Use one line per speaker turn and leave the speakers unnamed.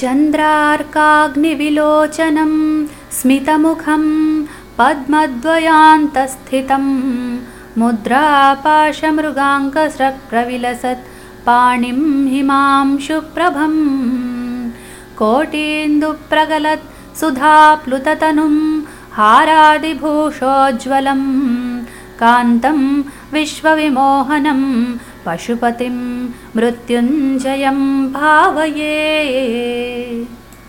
चन्द्रार्काग्निविलोचनं स्मितमुखं पद्मद्वयान्तस्थितं मुद्रापाशमृगाङ्कस्रप्रविलसत् पाणिं हिमांशुप्रभं कोटीन्दुप्रगलत् सुधाप्लुततनुं हारादिभूषोज्ज्वलं कान्तं विश्वविमोहनं पशुपतिं मृत्युञ्जयं भावये